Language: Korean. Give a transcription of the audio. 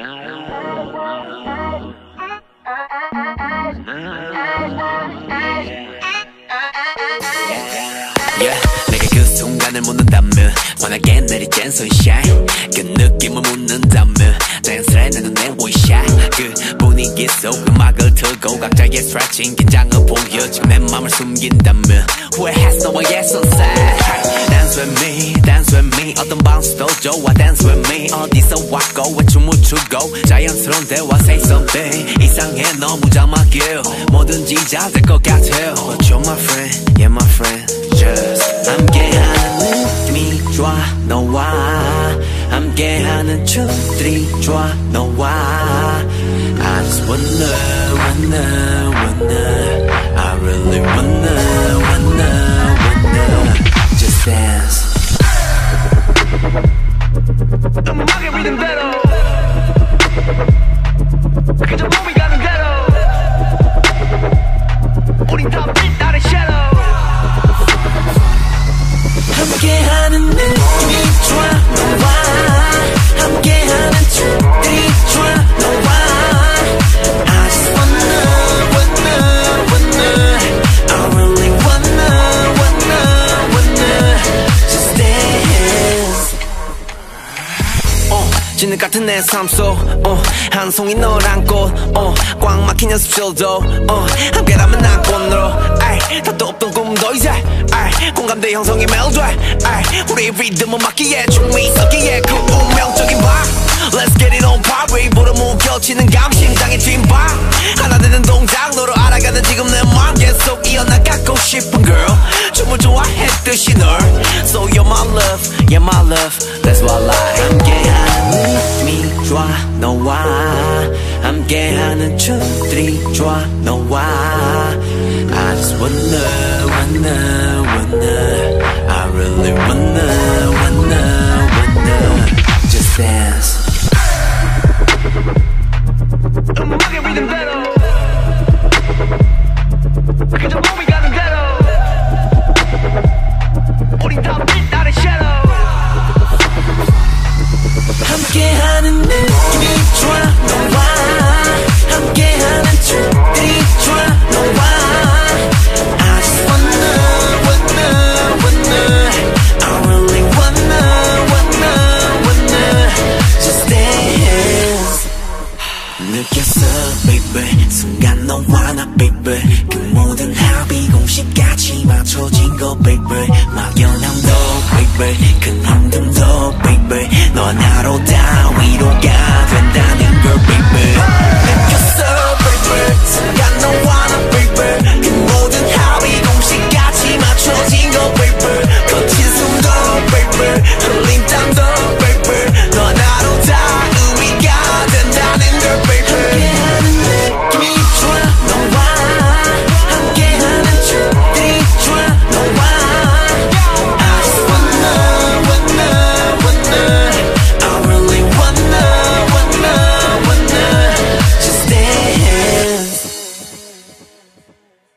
Yeah, 내가 그 순간을 묻는다면 환하게 내리쬐 sunshine. 그 느낌을 묻는다면 자연스레 내 눈에 원샷 그 분위기 속 음악을 틀고 각자의 stretching 긴장을 보여주고 내 맘을 숨긴다면 후회했어 너와의 sunset? Dance with me, dance with me. 어떤 bounce도 좋아 dance with me. 어디서 왔고 추고 자연스러운 대화 say something 이상해 너무 자막이야 뭐든지 잘 될 것 같아 But you're my friend, yeah my friend Just 함께하는 느낌이 좋아 너와 함께하는 춤들이 좋아 너와 I just wanna wanna wanna I really wanna 진흙 같은 내 삶 속, 어, 한 송이 널 안고, 어, 꽉 막힌 연습실도, 어, 함께라면 난 꽃으로, 답도 없던 꿈도 이제, 공감대 형성이 아이, 우리 리듬은 맞기에, 춤이 섞기에, 그 운명적인 밤, Let's get it on party, 보러 무겨치는 감, 심장의 뒷바, 하나 되는 동작, 너로 알아가는 지금 내 마음. 계속 이어나가고 싶은 girl, 춤을 좋아했듯이 널, so you're my love, yeah my love, that's why I. 함께하는 느낌이 좋아 너와. 함께하는 춤들이 좋아 너와. I just wanna wanna only one baby. 순간 너와 나 baby. 그 모든 합이 공식같이 맞춰진 거 baby. 막연한